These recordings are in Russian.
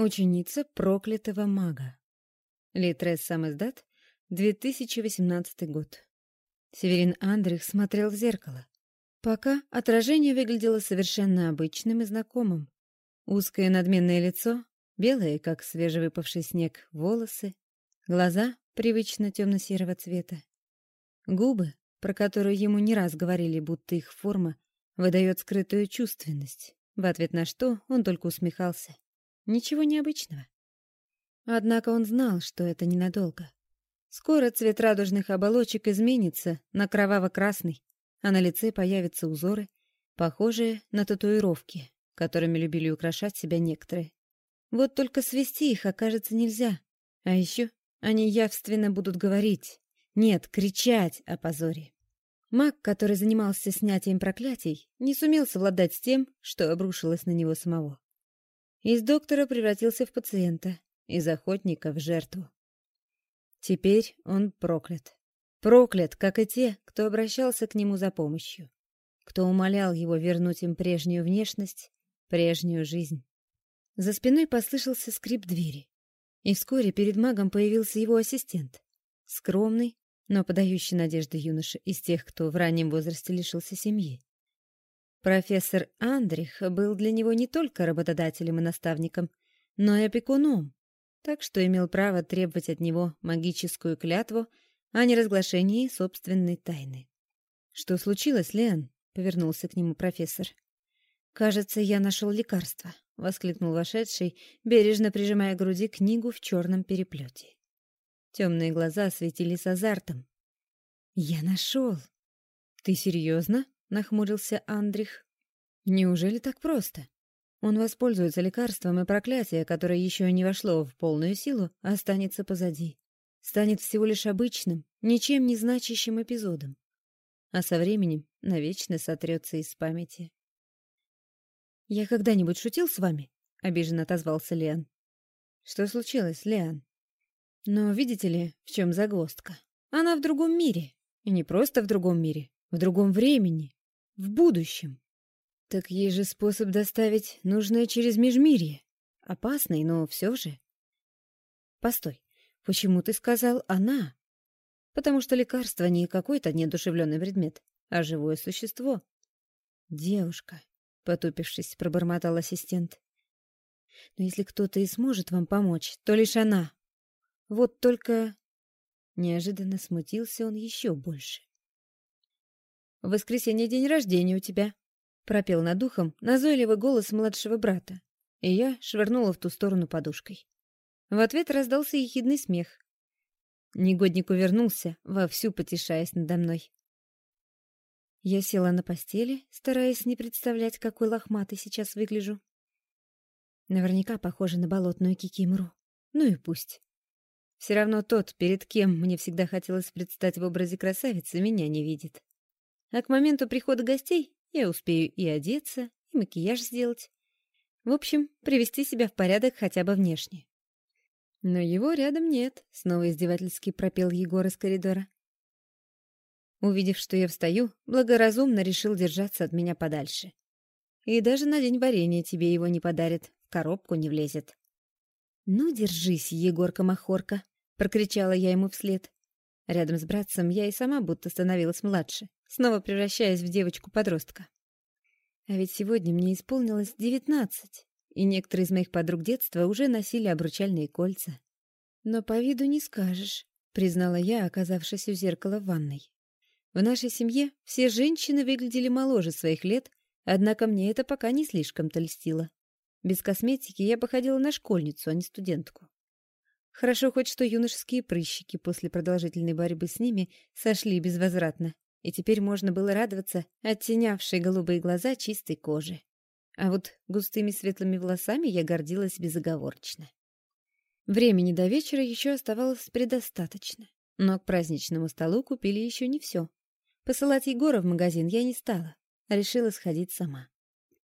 Ученица проклятого мага. Литрес сам издат, 2018 год. Северин Андрих смотрел в зеркало. Пока отражение выглядело совершенно обычным и знакомым. Узкое надменное лицо, белые, как свежевыпавший снег, волосы, глаза привычно темно-серого цвета, губы, про которые ему не раз говорили, будто их форма выдает скрытую чувственность, в ответ на что он только усмехался. Ничего необычного. Однако он знал, что это ненадолго. Скоро цвет радужных оболочек изменится на кроваво-красный, а на лице появятся узоры, похожие на татуировки, которыми любили украшать себя некоторые. Вот только свести их окажется нельзя. А еще они явственно будут говорить, нет, кричать о позоре. Маг, который занимался снятием проклятий, не сумел совладать с тем, что обрушилось на него самого. Из доктора превратился в пациента, из охотника в жертву. Теперь он проклят. Проклят, как и те, кто обращался к нему за помощью, кто умолял его вернуть им прежнюю внешность, прежнюю жизнь. За спиной послышался скрип двери, и вскоре перед магом появился его ассистент, скромный, но подающий надежды юноша из тех, кто в раннем возрасте лишился семьи. Профессор Андрих был для него не только работодателем и наставником, но и опекуном, так что имел право требовать от него магическую клятву о неразглашении собственной тайны. «Что случилось, Лен?» — повернулся к нему профессор. «Кажется, я нашел лекарство», — воскликнул вошедший, бережно прижимая к груди книгу в черном переплете. Темные глаза светились азартом. «Я нашел!» «Ты серьезно?» — нахмурился Андрих. «Неужели так просто? Он воспользуется лекарством, и проклятие, которое еще не вошло в полную силу, останется позади. Станет всего лишь обычным, ничем не значащим эпизодом. А со временем навечно сотрется из памяти». «Я когда-нибудь шутил с вами?» — обиженно отозвался Лиан. «Что случилось, Лиан?» «Но видите ли, в чем загвоздка? Она в другом мире. И не просто в другом мире, в другом времени в будущем. Так есть же способ доставить нужное через межмирье. Опасный, но все же. Постой, почему ты сказал «она»? Потому что лекарство не какой-то неодушевленный предмет, а живое существо. Девушка, потупившись, пробормотал ассистент. Но если кто-то и сможет вам помочь, то лишь она. Вот только... Неожиданно смутился он еще больше. В воскресенье день рождения у тебя», — пропел над ухом назойливый голос младшего брата, и я швырнула в ту сторону подушкой. В ответ раздался ехидный смех. Негодник увернулся, вовсю потешаясь надо мной. Я села на постели, стараясь не представлять, какой лохматой сейчас выгляжу. Наверняка похожа на болотную кикимору. Ну и пусть. Все равно тот, перед кем мне всегда хотелось предстать в образе красавицы, меня не видит. А к моменту прихода гостей я успею и одеться, и макияж сделать. В общем, привести себя в порядок хотя бы внешне. Но его рядом нет, снова издевательски пропел Егор из коридора. Увидев, что я встаю, благоразумно решил держаться от меня подальше. И даже на день варенья тебе его не подарит, в коробку не влезет. «Ну, держись, Егорка-махорка!» — прокричала я ему вслед. Рядом с братцем я и сама будто становилась младше снова превращаясь в девочку-подростка. А ведь сегодня мне исполнилось девятнадцать, и некоторые из моих подруг детства уже носили обручальные кольца. Но по виду не скажешь, признала я, оказавшись у зеркала в ванной. В нашей семье все женщины выглядели моложе своих лет, однако мне это пока не слишком-то льстило. Без косметики я походила на школьницу, а не студентку. Хорошо хоть что юношеские прыщики после продолжительной борьбы с ними сошли безвозвратно и теперь можно было радоваться оттенявшей голубые глаза чистой кожи. А вот густыми светлыми волосами я гордилась безоговорочно. Времени до вечера еще оставалось предостаточно, но к праздничному столу купили еще не все. Посылать Егора в магазин я не стала, решила сходить сама.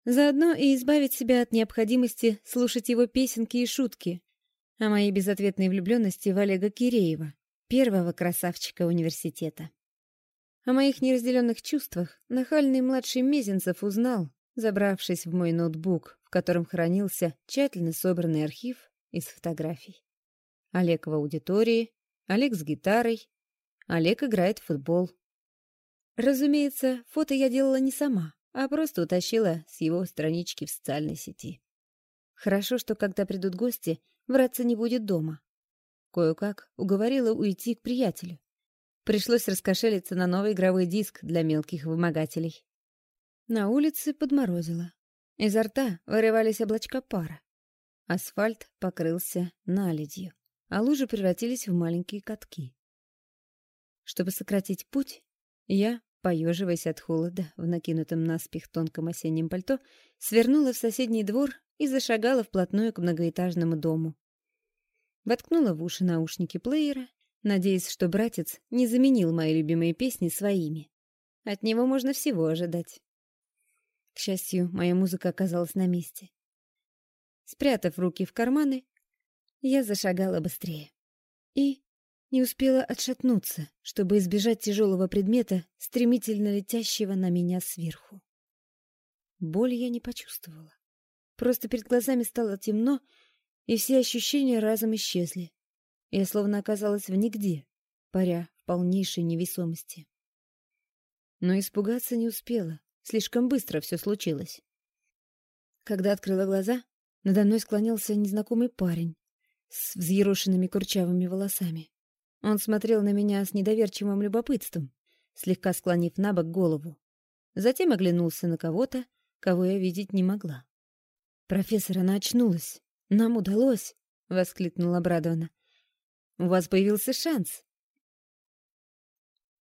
Заодно и избавить себя от необходимости слушать его песенки и шутки о моей безответной влюбленности в Олега Киреева, первого красавчика университета. О моих неразделенных чувствах нахальный младший Мезенцев узнал, забравшись в мой ноутбук, в котором хранился тщательно собранный архив из фотографий. Олег в аудитории, Олег с гитарой, Олег играет в футбол. Разумеется, фото я делала не сама, а просто утащила с его странички в социальной сети. Хорошо, что когда придут гости, враться не будет дома. Кое-как уговорила уйти к приятелю. Пришлось раскошелиться на новый игровой диск для мелких вымогателей. На улице подморозило. Изо рта вырывались облачка пара. Асфальт покрылся наледью, а лужи превратились в маленькие катки. Чтобы сократить путь, я, поеживаясь от холода в накинутом наспех тонком осеннем пальто, свернула в соседний двор и зашагала вплотную к многоэтажному дому. Воткнула в уши наушники плеера, надеясь, что братец не заменил мои любимые песни своими. От него можно всего ожидать. К счастью, моя музыка оказалась на месте. Спрятав руки в карманы, я зашагала быстрее. И не успела отшатнуться, чтобы избежать тяжелого предмета, стремительно летящего на меня сверху. Боль я не почувствовала. Просто перед глазами стало темно, и все ощущения разом исчезли. Я словно оказалась в нигде, паря в полнейшей невесомости. Но испугаться не успела. Слишком быстро все случилось. Когда открыла глаза, надо мной склонялся незнакомый парень с взъерошенными курчавыми волосами. Он смотрел на меня с недоверчивым любопытством, слегка склонив на бок голову. Затем оглянулся на кого-то, кого я видеть не могла. «Профессор, она очнулась! Нам удалось!» — воскликнула обрадованно. «У вас появился шанс.